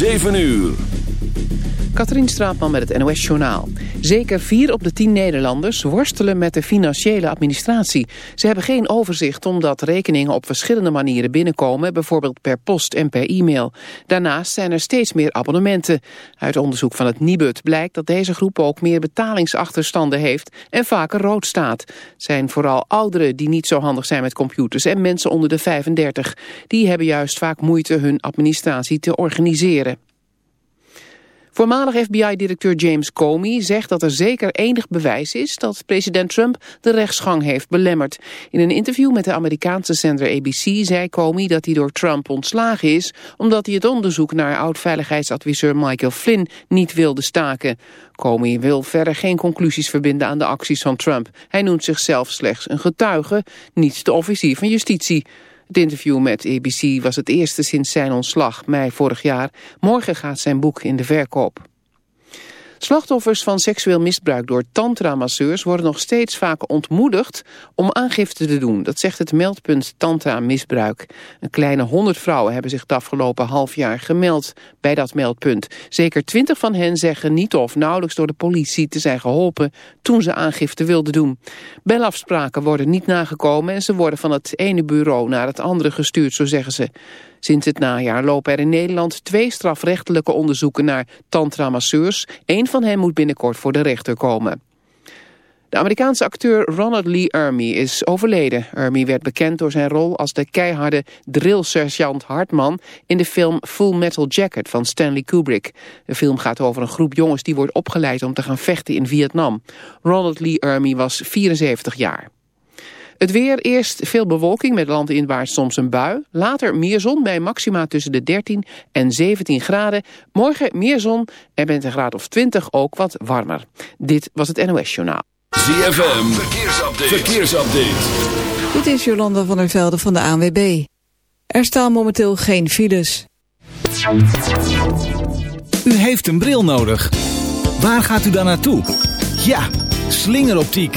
7 uur. Katrien Straatman met het NOS Journaal. Zeker vier op de tien Nederlanders worstelen met de financiële administratie. Ze hebben geen overzicht omdat rekeningen op verschillende manieren binnenkomen, bijvoorbeeld per post en per e-mail. Daarnaast zijn er steeds meer abonnementen. Uit onderzoek van het Nibud blijkt dat deze groep ook meer betalingsachterstanden heeft en vaker rood staat. Het zijn vooral ouderen die niet zo handig zijn met computers en mensen onder de 35. Die hebben juist vaak moeite hun administratie te organiseren. Voormalig FBI-directeur James Comey zegt dat er zeker enig bewijs is dat president Trump de rechtsgang heeft belemmerd. In een interview met de Amerikaanse zender ABC zei Comey dat hij door Trump ontslagen is omdat hij het onderzoek naar oud-veiligheidsadviseur Michael Flynn niet wilde staken. Comey wil verder geen conclusies verbinden aan de acties van Trump. Hij noemt zichzelf slechts een getuige, niet de officier van justitie. Het interview met ABC was het eerste sinds zijn ontslag, mei vorig jaar. Morgen gaat zijn boek in de verkoop. Slachtoffers van seksueel misbruik door tantra-masseurs worden nog steeds vaak ontmoedigd om aangifte te doen. Dat zegt het meldpunt Tantra-misbruik. Een kleine honderd vrouwen hebben zich het afgelopen half jaar gemeld bij dat meldpunt. Zeker twintig van hen zeggen niet of nauwelijks door de politie te zijn geholpen toen ze aangifte wilden doen. Belafspraken worden niet nagekomen en ze worden van het ene bureau naar het andere gestuurd, zo zeggen ze. Sinds het najaar lopen er in Nederland twee strafrechtelijke onderzoeken naar tantra-masseurs. Eén van hen moet binnenkort voor de rechter komen. De Amerikaanse acteur Ronald Lee Ermey is overleden. Ermey werd bekend door zijn rol als de keiharde drill-sergeant Hartman in de film Full Metal Jacket van Stanley Kubrick. De film gaat over een groep jongens die wordt opgeleid om te gaan vechten in Vietnam. Ronald Lee Ermey was 74 jaar. Het weer, eerst veel bewolking met landinwaarts soms een bui. Later meer zon bij maxima tussen de 13 en 17 graden. Morgen meer zon en bent een graad of 20 ook wat warmer. Dit was het NOS Journaal. ZFM, verkeersupdate. verkeersupdate. Dit is Jolanda van der Velde van de ANWB. Er staan momenteel geen files. U heeft een bril nodig. Waar gaat u dan naartoe? Ja, slingeroptiek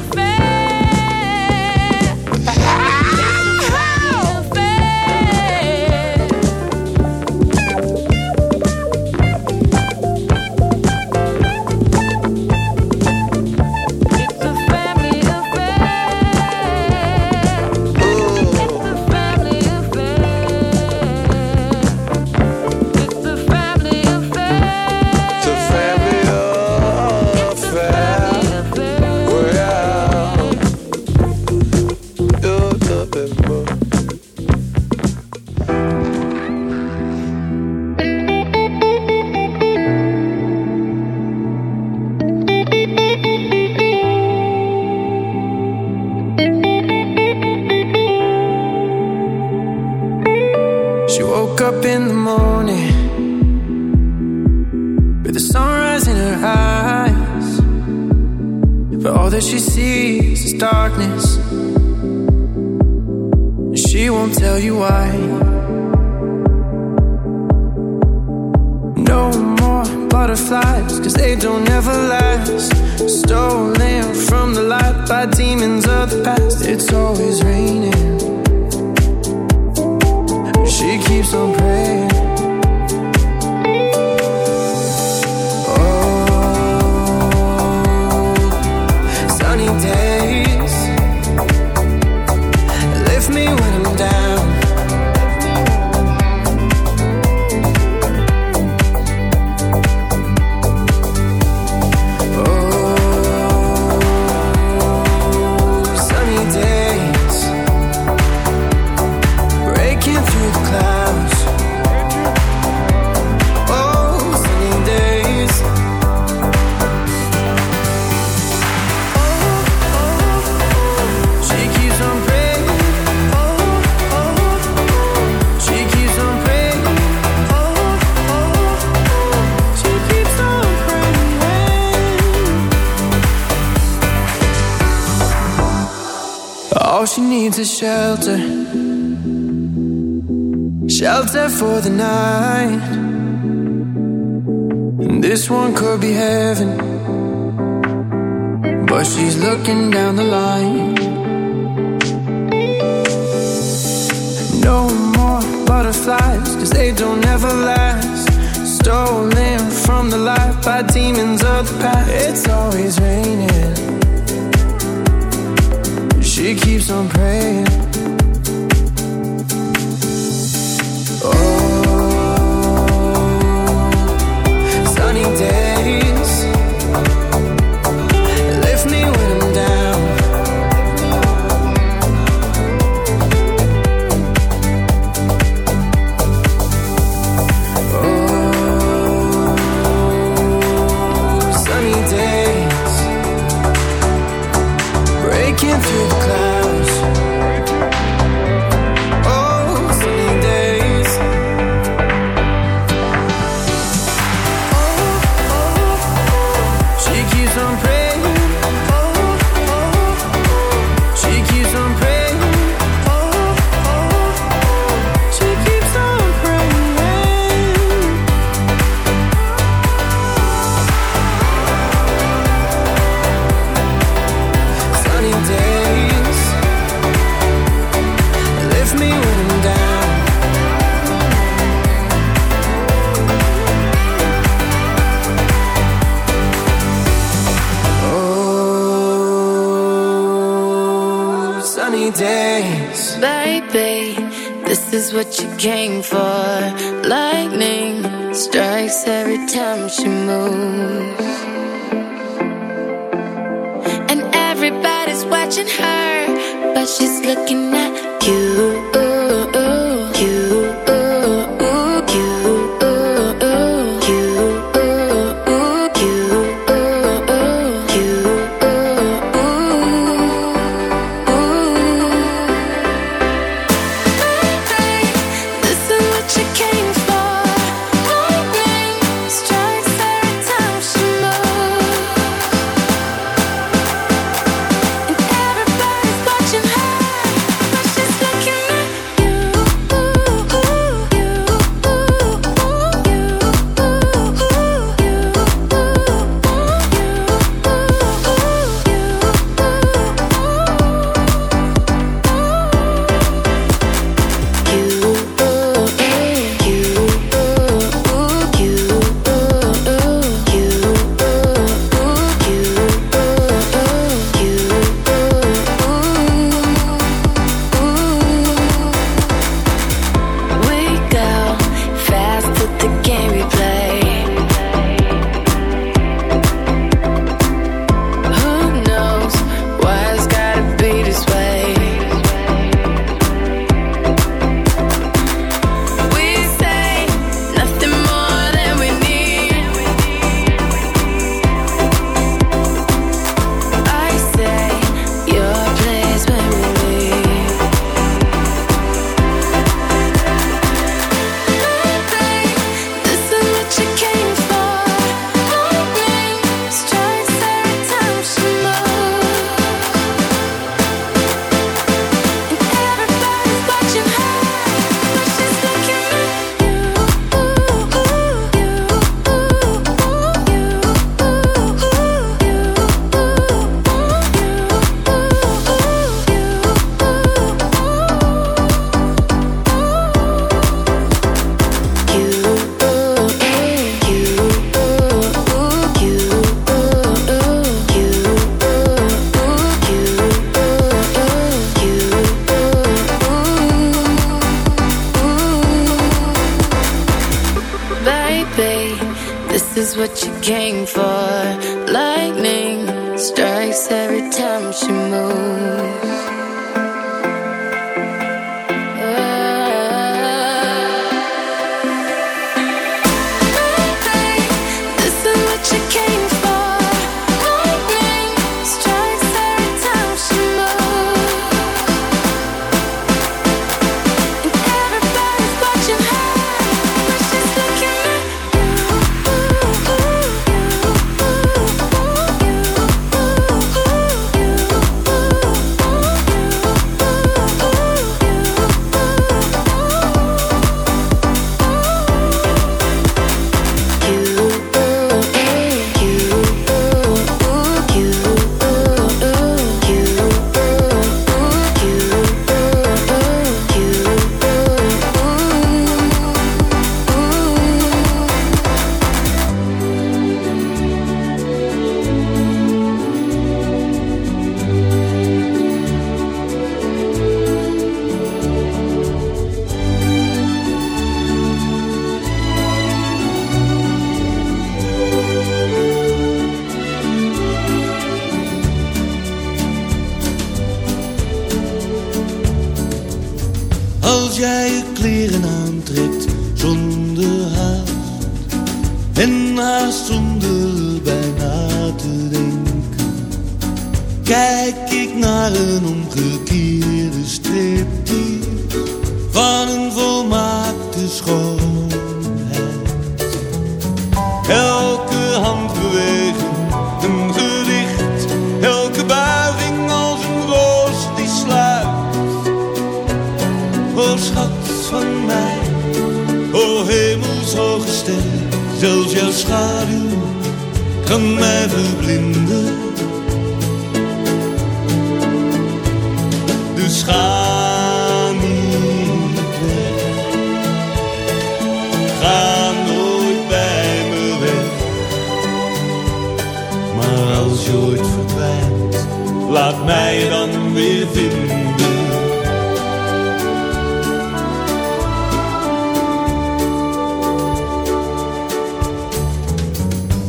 laat mij dan weer vinden.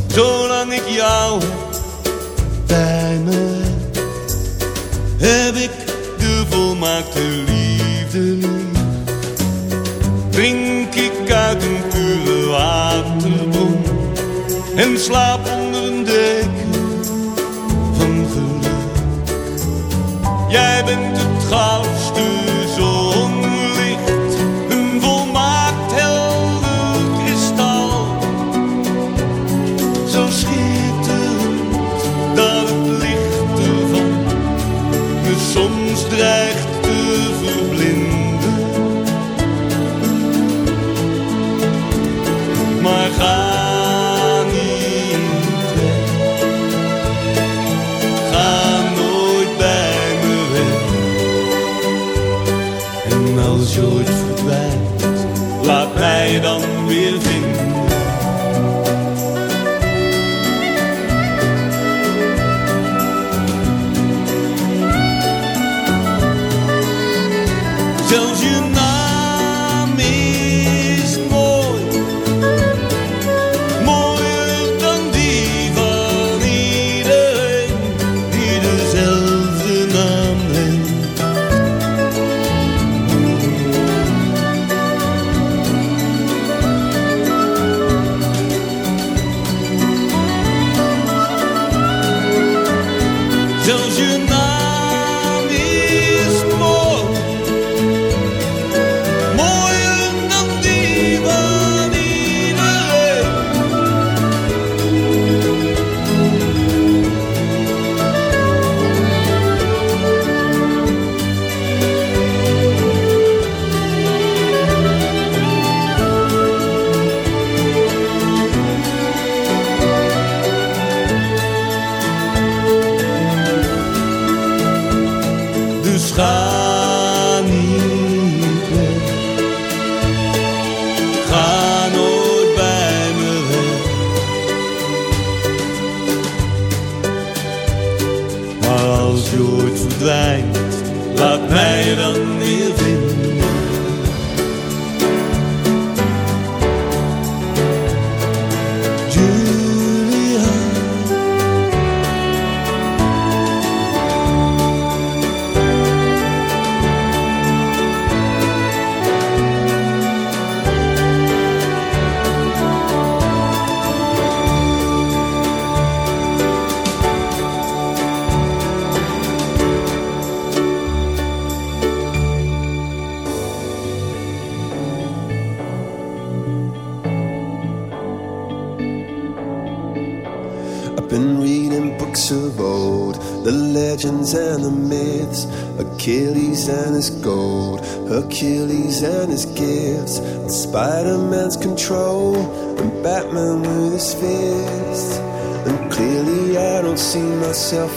Zolang ik jou bij me, heb ik de volmaakte liefde. Drink ik uit een pure waterbron en slaap sol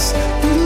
us.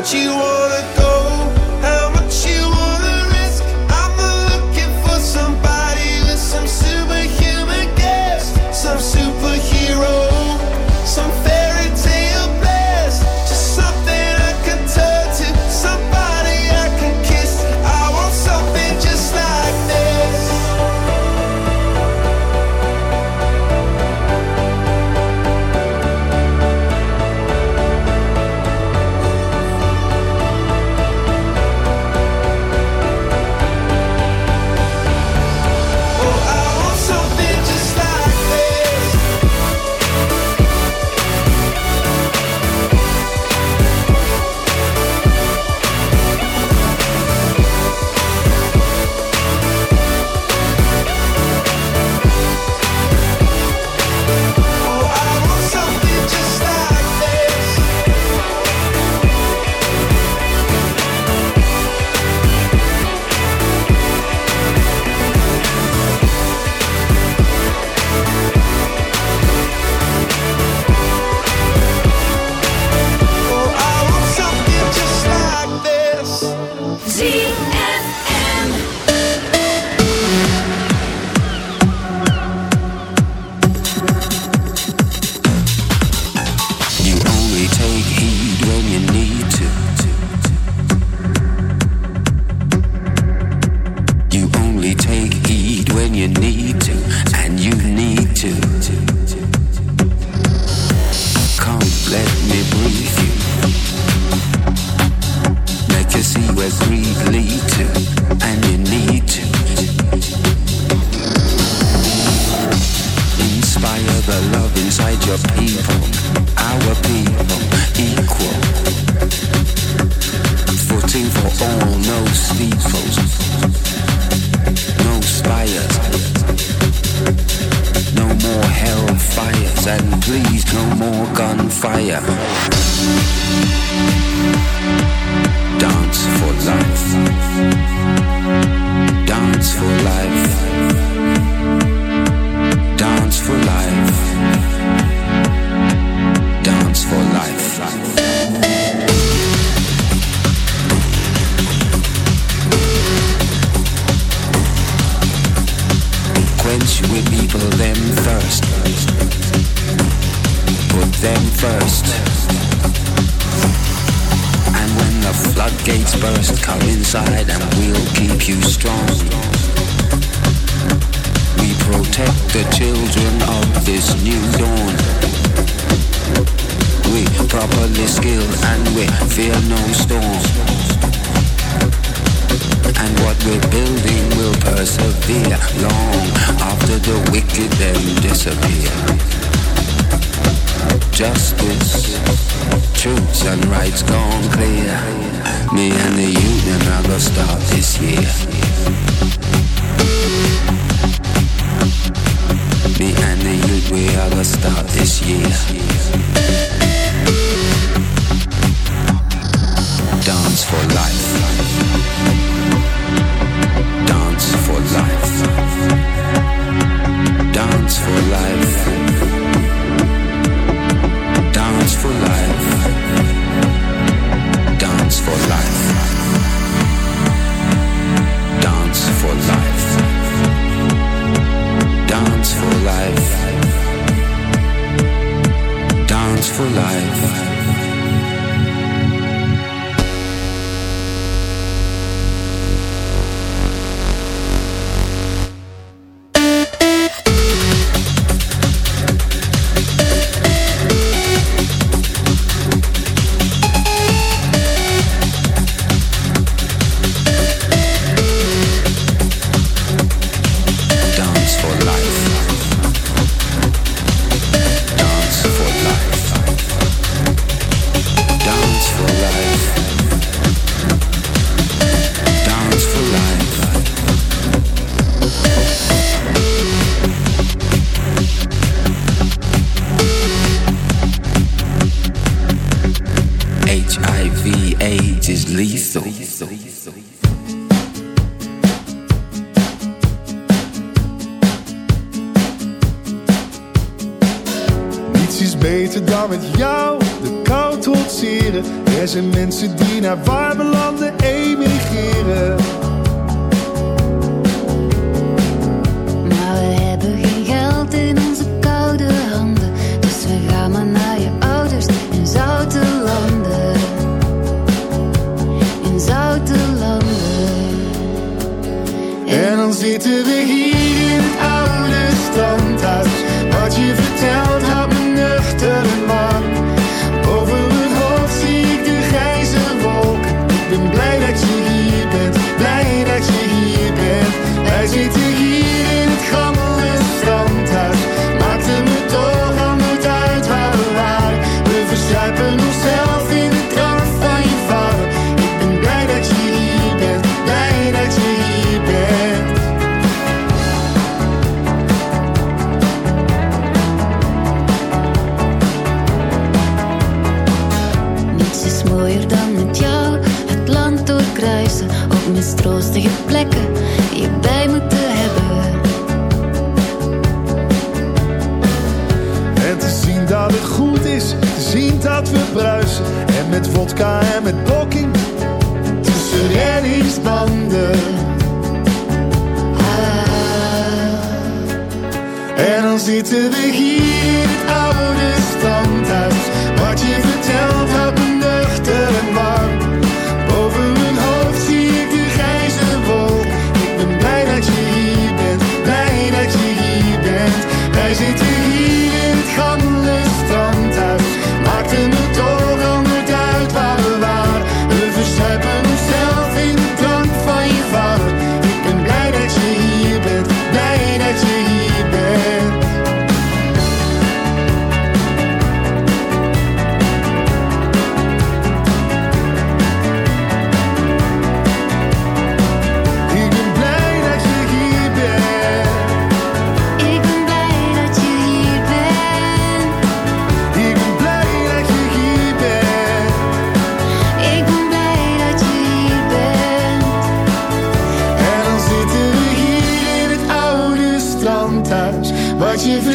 that you want.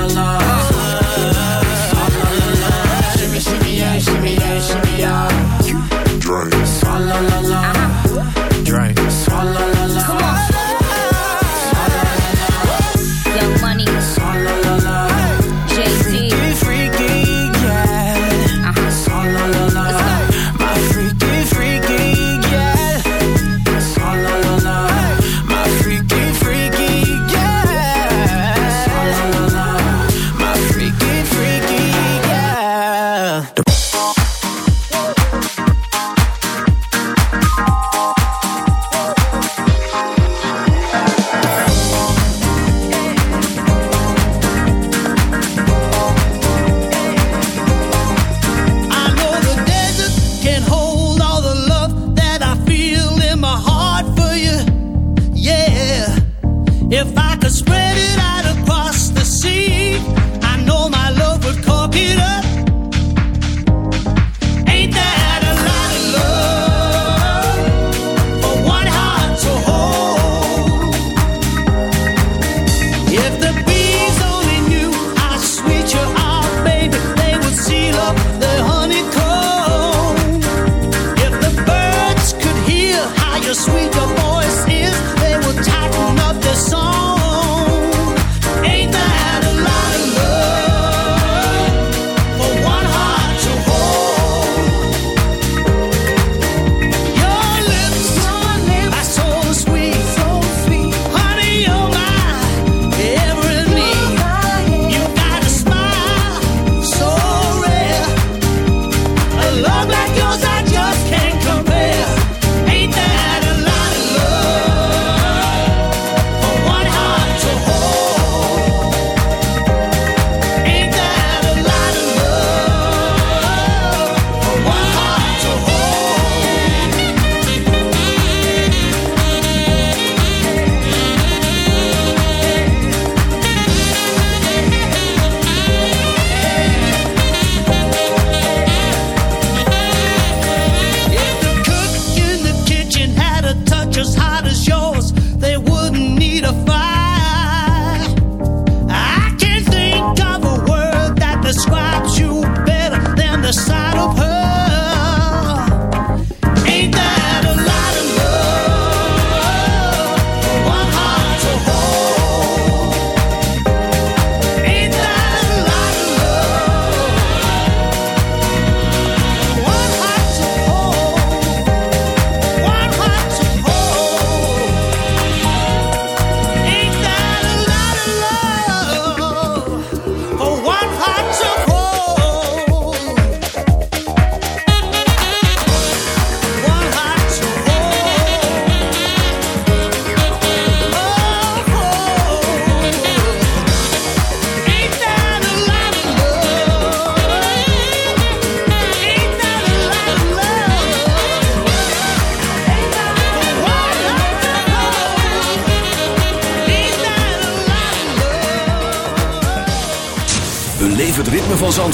Swalla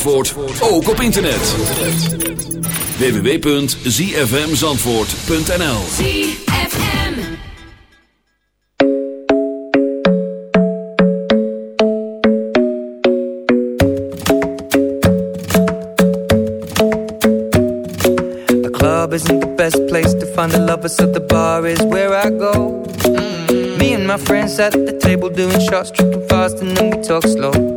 Zandvoort ook op internet. www.zfmzandvoort.nl ZFM. The club isn't the best place to find the lovers So the bar is where I go. Mm. Me and my friends at the table doing shots Tripping fast and then we talk slow.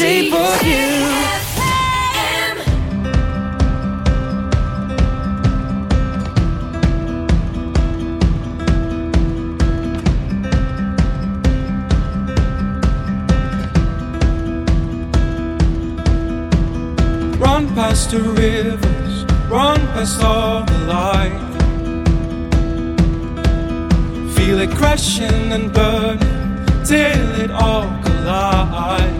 shape of you. Run past the rivers, run past all the light. Feel it crashing and burning till it all collides.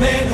Coming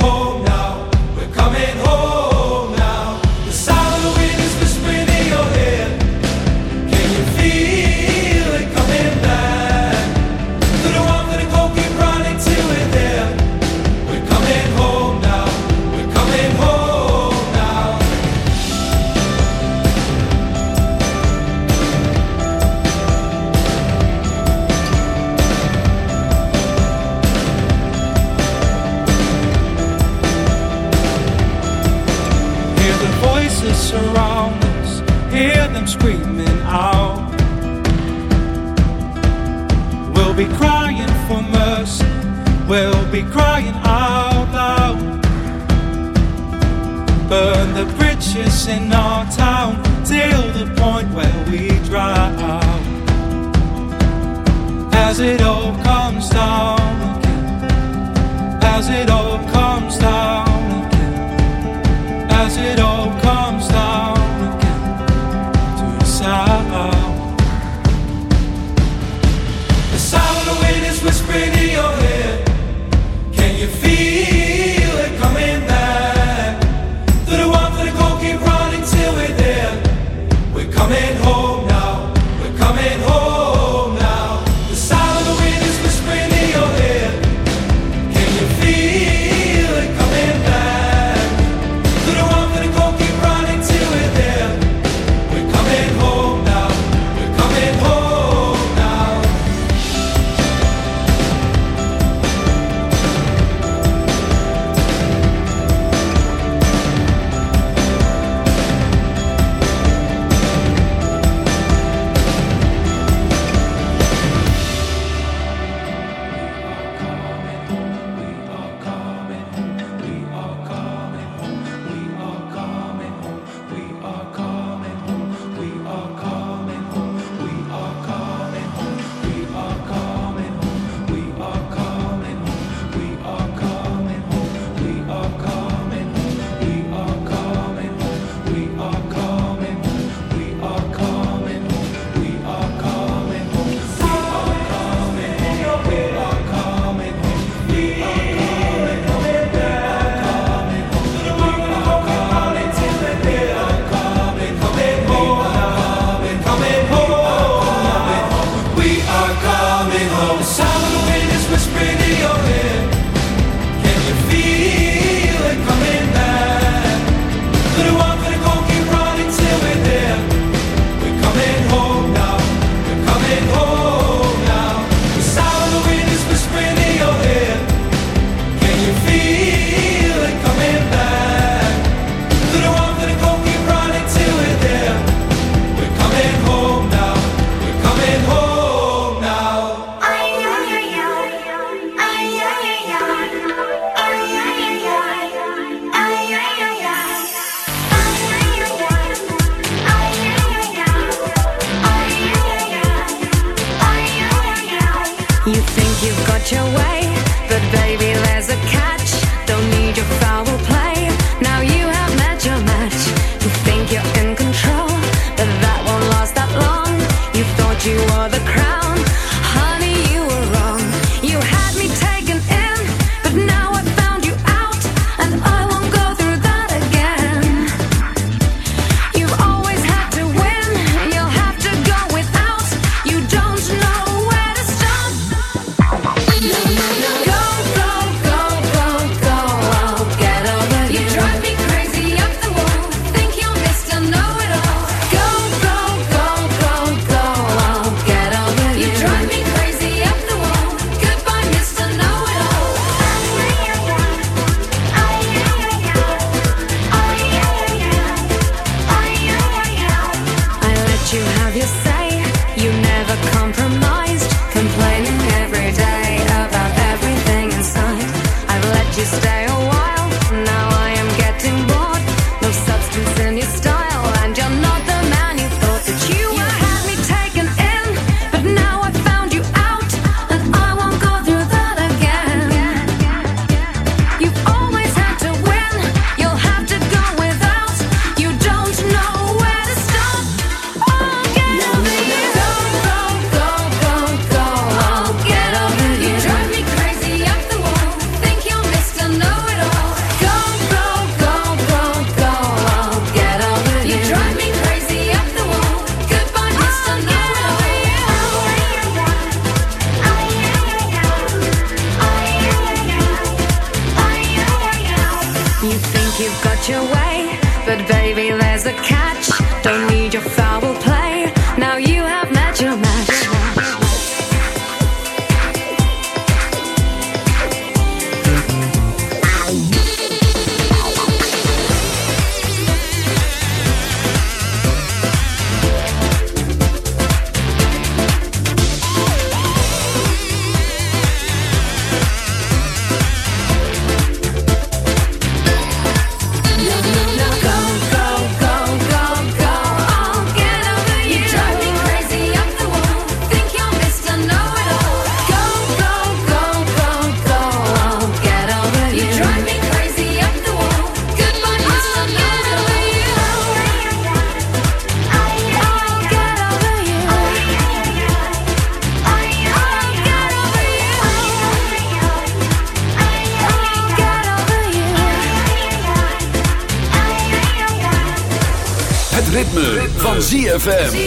ZFM.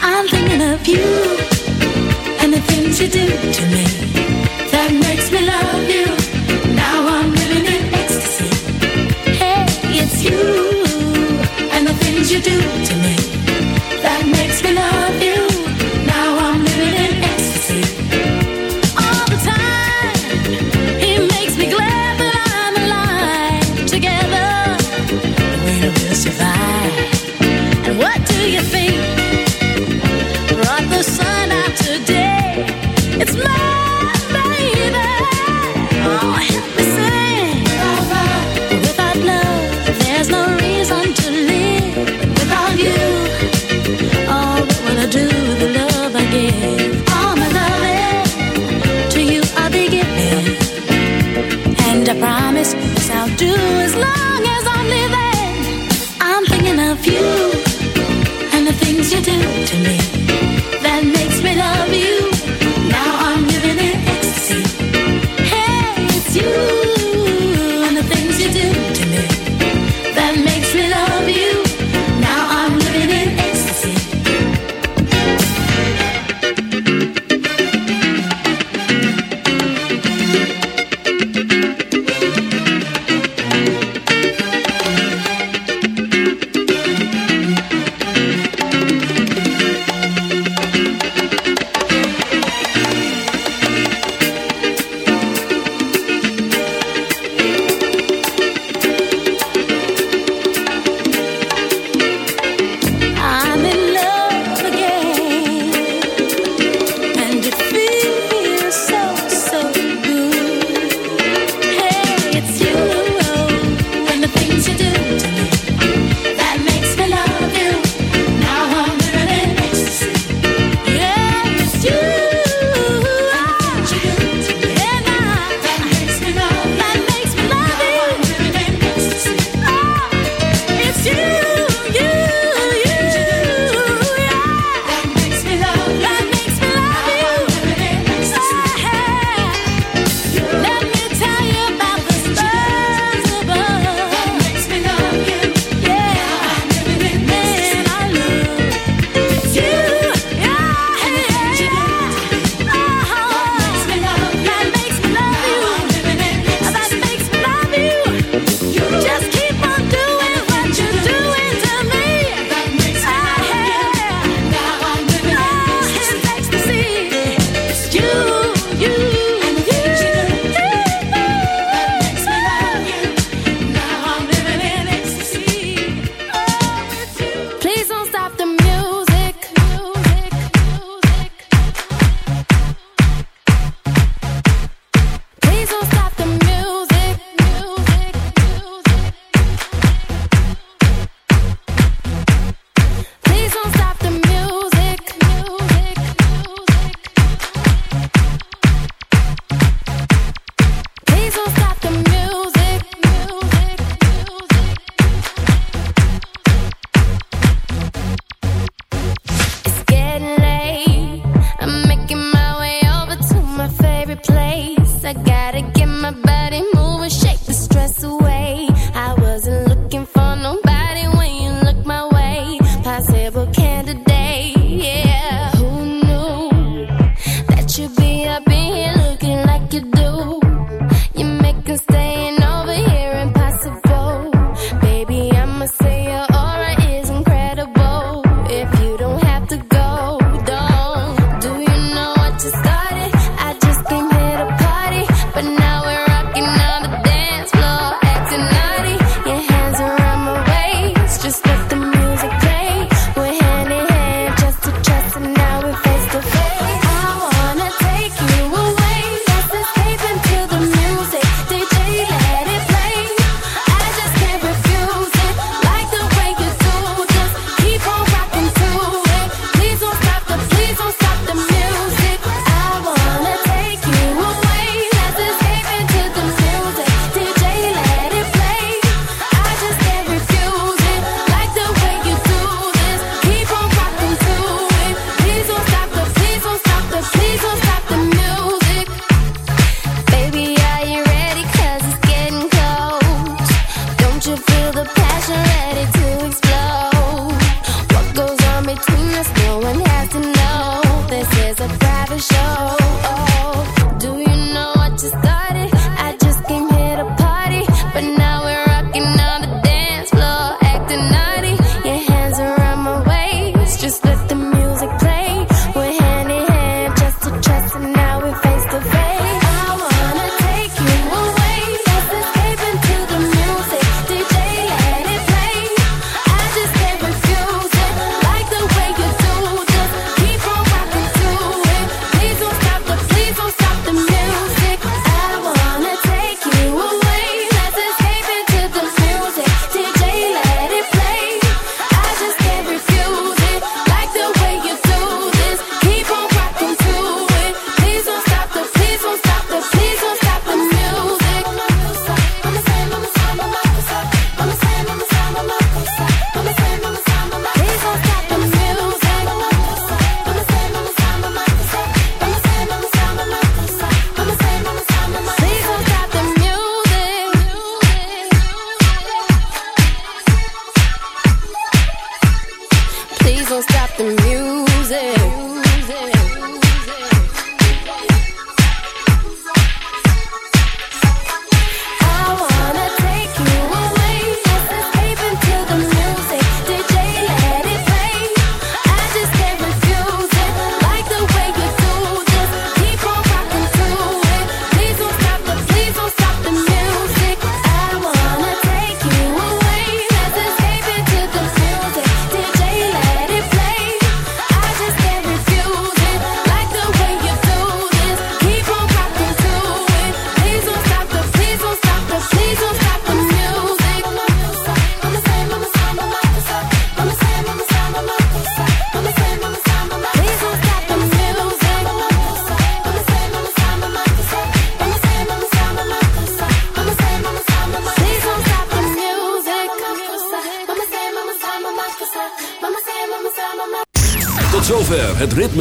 I'm thinking of you and the things you do to me. That makes me love you. Now I'm living in ecstasy. Hey, it's you and the things you do to me.